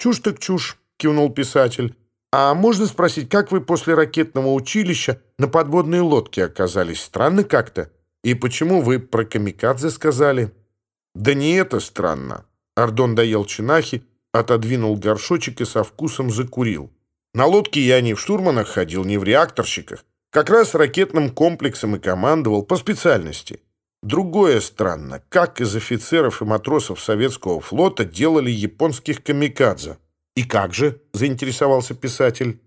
«Чушь так чушь», — кивнул писатель. «А можно спросить, как вы после ракетного училища на подводной лодке оказались? Странно как-то. И почему вы про камикадзе сказали?» «Да не это странно». Ардон доел чинахи, отодвинул горшочек и со вкусом закурил. «На лодке я не в штурманах ходил, не в реакторщиках. Как раз ракетным комплексом и командовал по специальности. Другое странно, как из офицеров и матросов советского флота делали японских камикадзе. «И как же?» — заинтересовался писатель.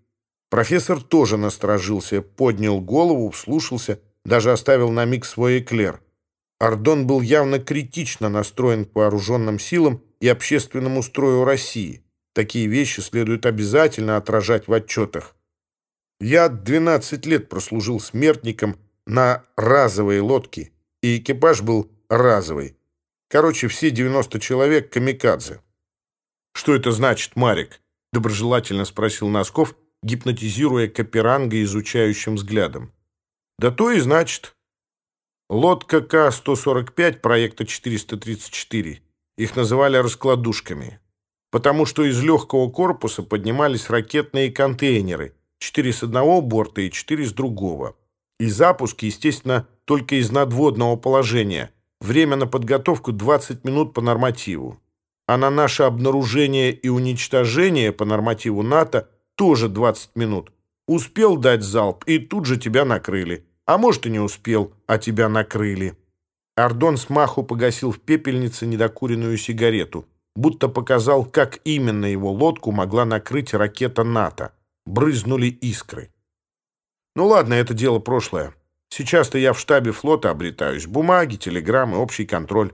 Профессор тоже насторожился, поднял голову, вслушался, даже оставил на миг свой эклер. Ардон был явно критично настроен к вооруженным силам и общественному строю России. Такие вещи следует обязательно отражать в отчетах. Я 12 лет прослужил смертником на разовой лодке, и экипаж был разовый. Короче, все 90 человек камикадзе. «Что это значит, Марик?» – доброжелательно спросил Носков, гипнотизируя Каперанга изучающим взглядом. «Да то и значит. Лодка К-145 проекта 434. Их называли раскладушками, потому что из легкого корпуса поднимались ракетные контейнеры, четыре с одного борта и четыре с другого» и запуске, естественно, только из надводного положения. Время на подготовку 20 минут по нормативу. А на наше обнаружение и уничтожение по нормативу НАТО тоже 20 минут. Успел дать залп, и тут же тебя накрыли. А может, и не успел, а тебя накрыли. Ардон с погасил в пепельнице недокуренную сигарету, будто показал, как именно его лодку могла накрыть ракета НАТО. Брызнули искры. Ну ладно, это дело прошлое. Сейчас-то я в штабе флота обретаюсь. Бумаги, телеграммы, общий контроль.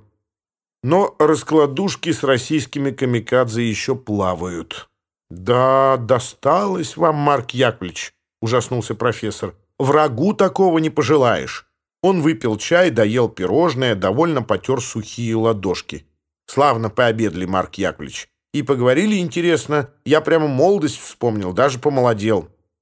Но раскладушки с российскими камикадзе еще плавают. «Да, досталось вам, Марк Яковлевич», — ужаснулся профессор. «Врагу такого не пожелаешь». Он выпил чай, доел пирожное, довольно потер сухие ладошки. Славно пообедали, Марк Яковлевич. И поговорили интересно. Я прямо молодость вспомнил, даже помолодел.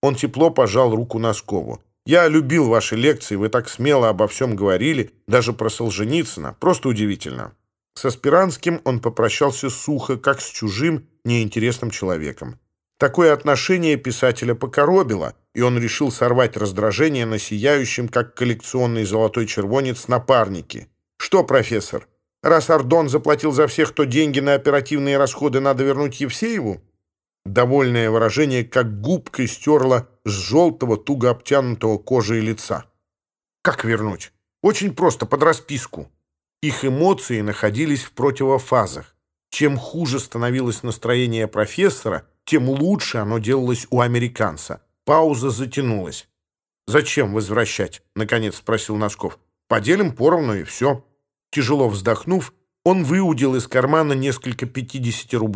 Официантка принесла счет, и он поспешно полез в карман. «Не беспокойтесь, Иван Семенович, я расплачусь», — сказал Ардон. «Нет-нет, что вы ни в коем случае!» Профессор вытащил кучу каких-то потертых бумажек, досадливо поморщился, спрятал обратно и сунул руку в другой карман. Однако и там он не находил то, что искал. Тем временем Марк Яковлевич отсчитал четыре сотенные купюры, завернул их в счет и сунул под пепельницу. Рад был повидаться, Иван Семенович. Он тепло пожал руку Носкову. «Я любил ваши лекции, вы так смело обо всем говорили, даже про Солженицына. Просто удивительно». Со Спиранским он попрощался сухо, как с чужим, неинтересным человеком. Такое отношение писателя покоробило, и он решил сорвать раздражение на сияющем, как коллекционный золотой червонец, напарнике. «Что, профессор, раз Ардон заплатил за всех, то деньги на оперативные расходы надо вернуть Евсееву?» Довольное выражение, как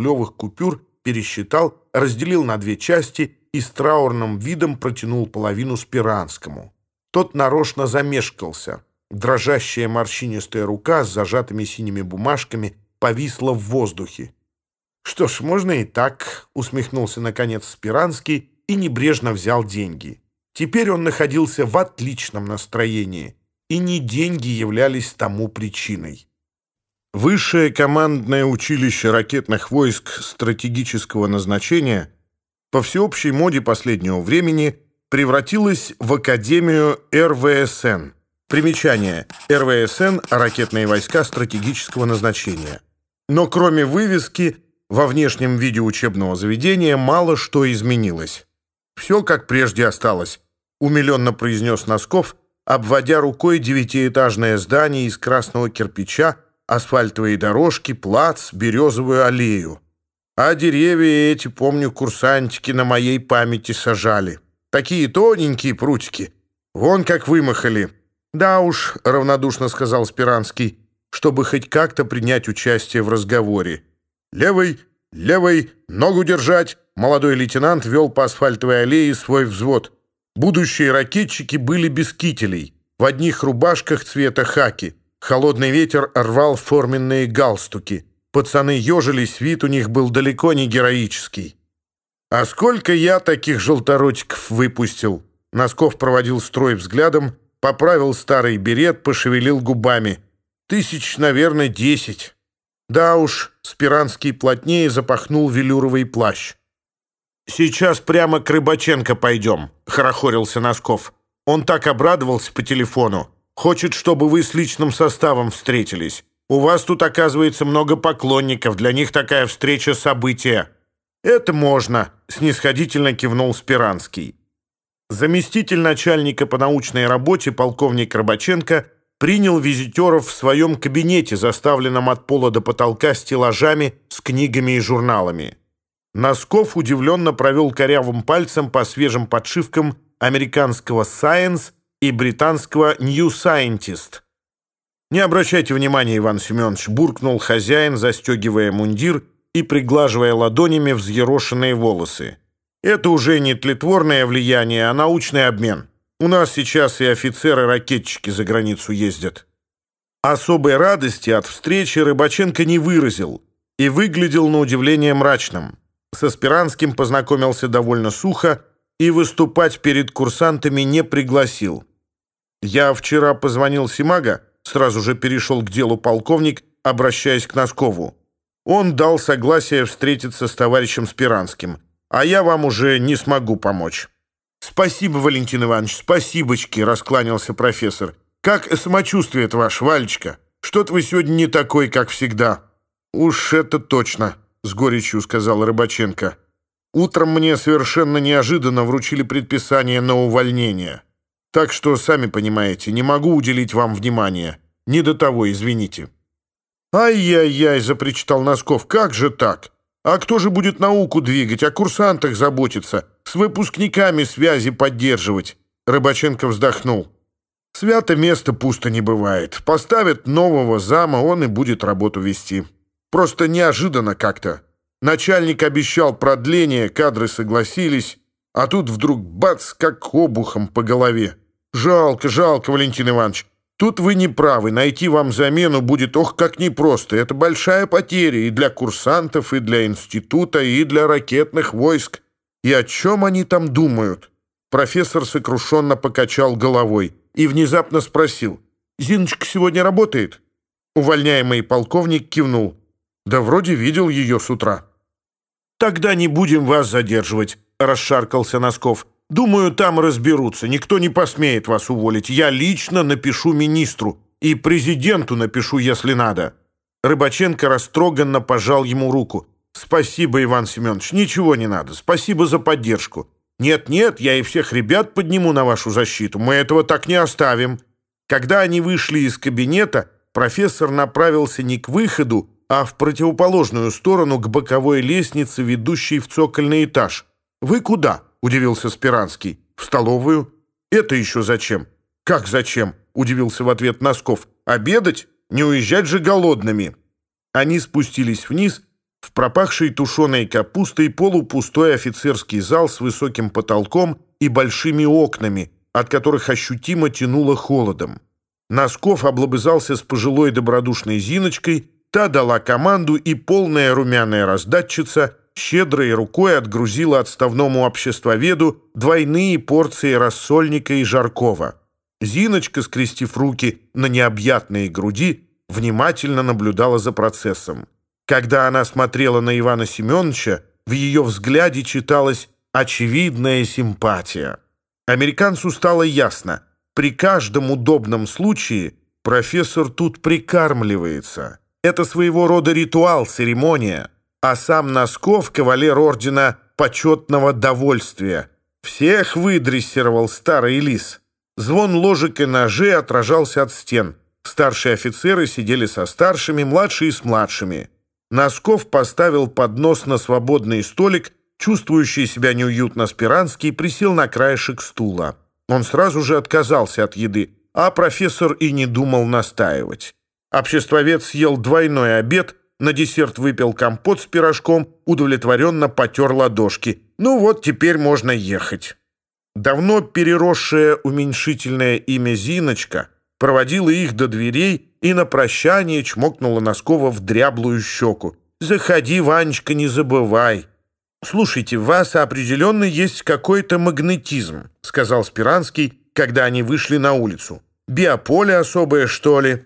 губкой стерло с желтого, туго обтянутого кожей лица. «Как вернуть? Очень просто, под расписку». Их эмоции находились в противофазах. Чем хуже становилось настроение профессора, тем лучше оно делалось у американца. Пауза затянулась. «Зачем возвращать?» — наконец спросил Носков. «Поделим поровну и все». Тяжело вздохнув, он выудил из кармана несколько 50-рублевых купюр, пересчитал, разделил на две части и с траурным видом протянул половину Спиранскому. Тот нарочно замешкался. Дрожащая морщинистая рука с зажатыми синими бумажками повисла в воздухе. «Что ж, можно и так», — усмехнулся наконец Спиранский и небрежно взял деньги. Теперь он находился в отличном настроении, и не деньги являлись тому причиной. Высшее командное училище ракетных войск стратегического назначения по всеобщей моде последнего времени превратилось в Академию РВСН — Примечание. РВСН – ракетные войска стратегического назначения. Но кроме вывески, во внешнем виде учебного заведения мало что изменилось. «Все как прежде осталось», – умиленно произнес Носков, обводя рукой девятиэтажное здание из красного кирпича, асфальтовые дорожки, плац, березовую аллею. А деревья эти, помню, курсантики на моей памяти сажали. Такие тоненькие прутики. Вон как вымахали. «Да уж», — равнодушно сказал Спиранский, чтобы хоть как-то принять участие в разговоре. «Левый, Левой ногу держать!» Молодой лейтенант вел по асфальтовой аллее свой взвод. Будущие ракетчики были без кителей, в одних рубашках цвета хаки. Холодный ветер рвал форменные галстуки. Пацаны ежились, вид у них был далеко не героический. «А сколько я таких желторотиков выпустил?» Носков проводил строй взглядом, поправил старый берет, пошевелил губами. «Тысяч, наверное, десять». Да уж, Спиранский плотнее запахнул велюровый плащ. «Сейчас прямо к Рыбаченко пойдем», — хорохорился Носков. «Он так обрадовался по телефону. Хочет, чтобы вы с личным составом встретились. У вас тут, оказывается, много поклонников. Для них такая встреча — событие». «Это можно», — снисходительно кивнул Спиранский. Заместитель начальника по научной работе полковник Рыбаченко принял визитеров в своем кабинете, заставленном от пола до потолка стеллажами с книгами и журналами. Носков удивленно провел корявым пальцем по свежим подшивкам американского Science и британского «New Scientist». Не обращайте внимания, Иван Семенович, буркнул хозяин, застегивая мундир и приглаживая ладонями взъерошенные волосы. Это уже не тлетворное влияние, а научный обмен. У нас сейчас и офицеры-ракетчики за границу ездят. Особой радости от встречи Рыбаченко не выразил и выглядел на удивление мрачным. С Аспиранским познакомился довольно сухо, и выступать перед курсантами не пригласил. «Я вчера позвонил Симага», сразу же перешел к делу полковник, обращаясь к Носкову. Он дал согласие встретиться с товарищем Спиранским, а я вам уже не смогу помочь. «Спасибо, Валентин Иванович, спасибочки», — раскланялся профессор. «Как самочувствие-то ваш, Валечка? Что-то вы сегодня не такой, как всегда». «Уж это точно», с горечью сказал Рыбаченко. Утром мне совершенно неожиданно вручили предписание на увольнение. Так что, сами понимаете, не могу уделить вам внимания. Не до того, извините». «Ай-яй-яй!» — запричитал Носков. «Как же так? А кто же будет науку двигать, о курсантах заботиться, с выпускниками связи поддерживать?» Рыбаченко вздохнул. «Свято место пусто не бывает. Поставят нового зама, он и будет работу вести. Просто неожиданно как-то. Начальник обещал продление, кадры согласились, а тут вдруг бац, как обухом по голове. Жалко, жалко, Валентин Иванович. Тут вы не правы, найти вам замену будет ох как непросто. Это большая потеря и для курсантов, и для института, и для ракетных войск. И о чем они там думают? Профессор сокрушенно покачал головой и внезапно спросил. «Зиночка сегодня работает?» Увольняемый полковник кивнул. Да вроде видел ее с утра. «Тогда не будем вас задерживать», — расшаркался Носков. «Думаю, там разберутся. Никто не посмеет вас уволить. Я лично напишу министру. И президенту напишу, если надо». Рыбаченко растроганно пожал ему руку. «Спасибо, Иван Семенович, ничего не надо. Спасибо за поддержку. Нет-нет, я и всех ребят подниму на вашу защиту. Мы этого так не оставим». Когда они вышли из кабинета, профессор направился не к выходу, а в противоположную сторону к боковой лестнице, ведущей в цокольный этаж. «Вы куда?» — удивился Спиранский. «В столовую?» «Это еще зачем?» «Как зачем?» — удивился в ответ Носков. «Обедать? Не уезжать же голодными!» Они спустились вниз в пропахший тушеной капустой полупустой офицерский зал с высоким потолком и большими окнами, от которых ощутимо тянуло холодом. Носков облобызался с пожилой добродушной Зиночкой — Та дала команду, и полная румяная раздатчица щедрой рукой отгрузила отставному обществоведу двойные порции рассольника и жаркова. Зиночка, скрестив руки на необъятные груди, внимательно наблюдала за процессом. Когда она смотрела на Ивана Семеновича, в ее взгляде читалась очевидная симпатия. Американцу стало ясно, при каждом удобном случае профессор тут прикармливается – Это своего рода ритуал, церемония, а сам Носков — кавалер ордена почетного довольствия. Всех выдрессировал старый лис. Звон ложек и ножей отражался от стен. Старшие офицеры сидели со старшими, младшие с младшими. Носков поставил поднос на свободный столик, чувствующий себя неуютно Спиранский присел на краешек стула. Он сразу же отказался от еды, а профессор и не думал настаивать. Обществовед съел двойной обед, на десерт выпил компот с пирожком, удовлетворенно потер ладошки. Ну вот, теперь можно ехать. Давно переросшее уменьшительное имя Зиночка проводила их до дверей и на прощание чмокнула Носкова в дряблую щеку. «Заходи, Ванечка, не забывай». «Слушайте, в вас определенно есть какой-то магнетизм», сказал Спиранский, когда они вышли на улицу. «Биополе особое, что ли?»